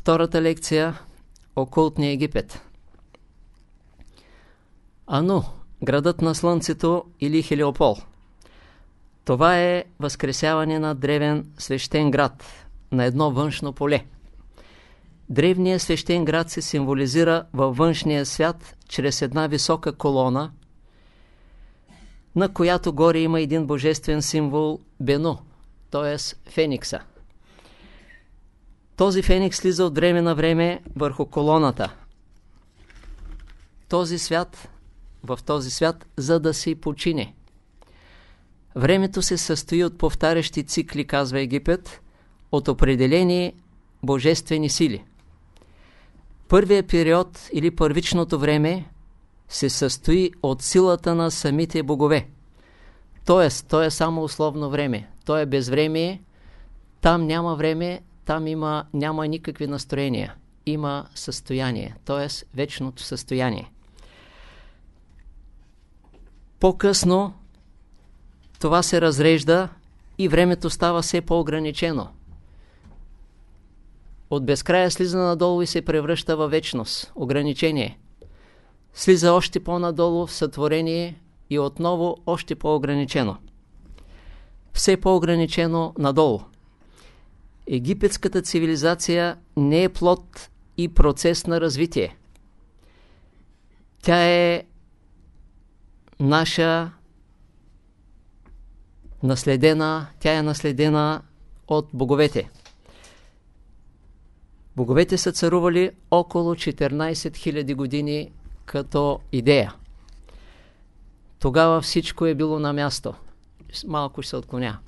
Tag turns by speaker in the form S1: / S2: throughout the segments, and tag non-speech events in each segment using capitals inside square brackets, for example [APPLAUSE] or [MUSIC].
S1: Втората лекция – Окултния Египет. Ану, градът на Слънцето или Хелиопол. Това е възкресяване на древен свещен град на едно външно поле. Древният свещен град се символизира във външния свят чрез една висока колона, на която горе има един божествен символ Бено, т.е. Феникса. Този феникс слиза от време на време върху колоната. Този свят, в този свят, за да се почине. Времето се състои от повтарящи цикли, казва Египет, от определени божествени сили. Първият период или първичното време се състои от силата на самите богове. Тоест, то е само условно време. То е безвремие, там няма време, там има, няма никакви настроения. Има състояние, т.е. вечното състояние. По-късно това се разрежда и времето става все по-ограничено. От безкрая слиза надолу и се превръща във вечност, ограничение. Слиза още по-надолу в сътворение и отново още по-ограничено. Все по-ограничено надолу. Египетската цивилизация не е плод и процес на развитие. Тя е наша наследена, тя е наследена от боговете. Боговете са царували около 14 000 години като идея. Тогава всичко е било на място. Малко ще се отклоня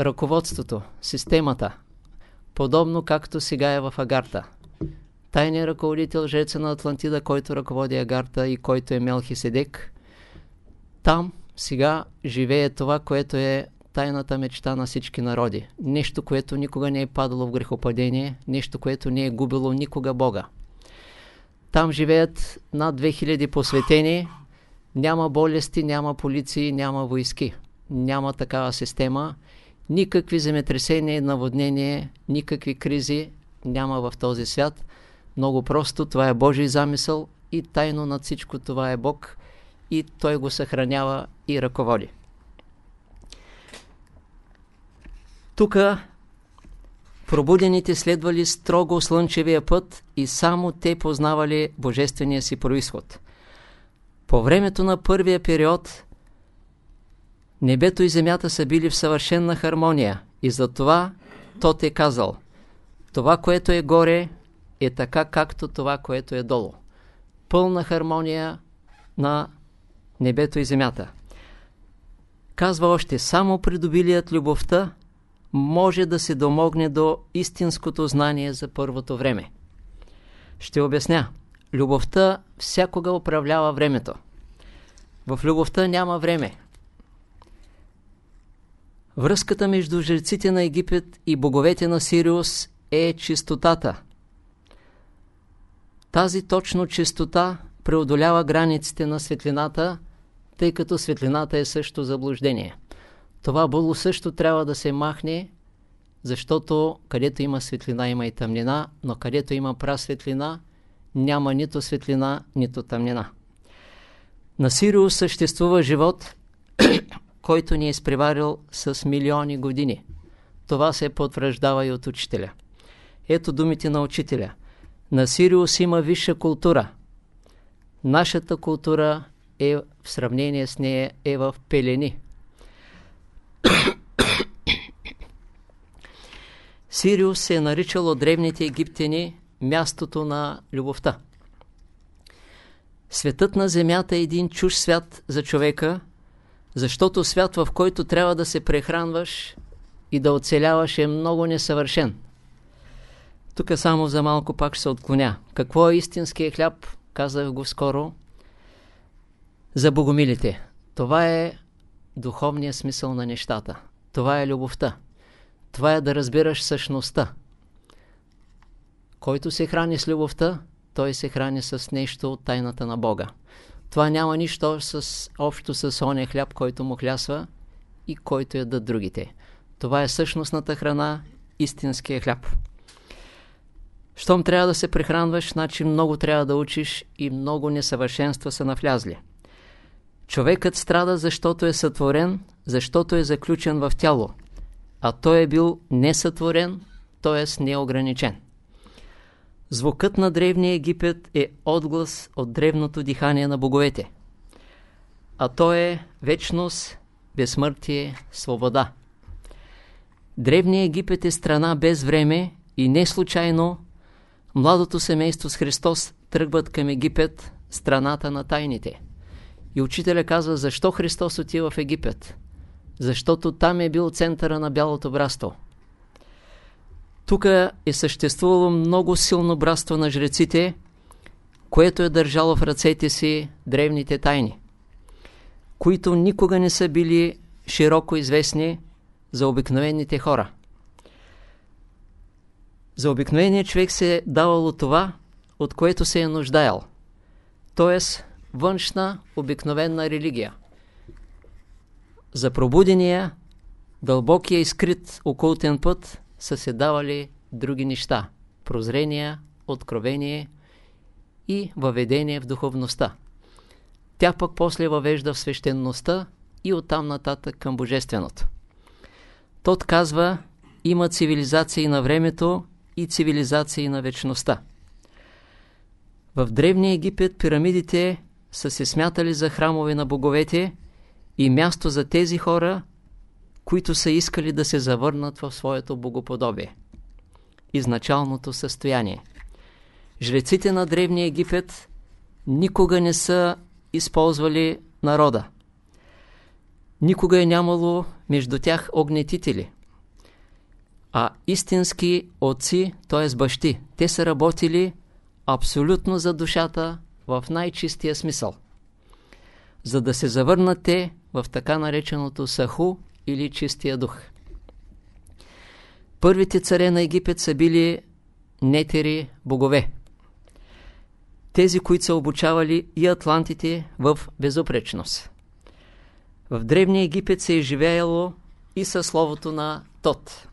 S1: ръководството, системата, подобно както сега е в Агарта. Тайният ръководител, жреца на Атлантида, който ръководи Агарта и който е Мелхиседек, там сега живее това, което е тайната мечта на всички народи. Нещо, което никога не е падало в грехопадение, нещо, което не е губило никога Бога. Там живеят над 2000 посветени, няма болести, няма полиции, няма войски. Няма такава система Никакви земетресения, наводнения, никакви кризи няма в този свят. Много просто, това е Божий замисъл и тайно над всичко това е Бог и Той го съхранява и ръководи. Тук пробудените следвали строго слънчевия път и само те познавали божествения си происход. По времето на първия период Небето и земята са били в съвършенна хармония и затова Тот е казал това, което е горе, е така, както това, което е долу. Пълна хармония на небето и земята. Казва още, само придобилият любовта може да се домогне до истинското знание за първото време. Ще обясня. Любовта всякога управлява времето. В любовта няма време. Връзката между жреците на Египет и боговете на Сириус е чистотата. Тази точно чистота преодолява границите на светлината, тъй като светлината е също заблуждение. Това було също трябва да се махне, защото където има светлина има и тъмнина, но където има прасветлина няма нито светлина, нито тъмнина. На Сириус съществува живот, който ни е изпреварил с милиони години. Това се потвърждава и от учителя. Ето думите на учителя. На Сириус има висша култура. Нашата култура е в сравнение с нея е в пелени. [COUGHS] Сириус се е наричал от древните египтяни мястото на любовта. Светът на Земята е един чуж свят за човека, защото свят, в който трябва да се прехранваш и да оцеляваш е много несъвършен. Тук само за малко пак ще се отклоня. Какво е истинският хляб? Казах го скоро. За богомилите. Това е духовният смисъл на нещата. Това е любовта. Това е да разбираш същността. Който се храни с любовта, той се храни с нещо от тайната на Бога. Това няма нищо с, общо с оня хляб, който му хлясва и който ядат другите. Това е същностната храна, истинския хляб. Щом трябва да се прехранваш, значи много трябва да учиш и много несъвършенства са навлязли. Човекът страда, защото е сътворен, защото е заключен в тяло, а той е бил несътворен, т.е. неограничен. Звукът на древния Египет е отглас от древното дихание на боговете, а то е вечност, безсмъртие, свобода. Древният Египет е страна без време и не случайно младото семейство с Христос тръгват към Египет, страната на тайните. И учителя казва, защо Христос отива в Египет? Защото там е бил центъра на бялото братство. Тук е съществувало много силно братство на жреците, което е държало в ръцете си древните тайни, които никога не са били широко известни за обикновените хора. За обикновения човек се е давало това, от което се е нуждаел, т.е. външна обикновена религия. За пробудения, дълбокия и скрит окултен път са се давали други неща – прозрения, откровение и въведение в духовността. Тя пък после въвежда в свещеността и оттам нататък към божественото. Тот казва, има цивилизации на времето и цивилизации на вечността. В Древния Египет пирамидите са се смятали за храмове на боговете и място за тези хора, които са искали да се завърнат в своето богоподобие. Изначалното състояние. Жреците на Древния Египет никога не са използвали народа. Никога е нямало между тях огнетители. А истински отци, т.е. бащи, те са работили абсолютно за душата в най-чистия смисъл. За да се завърнат те в така нареченото саху или чистия дух. Първите царе на Египет са били нетери богове. Тези, които са обучавали и атлантите в безупречност. В Древния Египет се е живеело и със словото на Тот.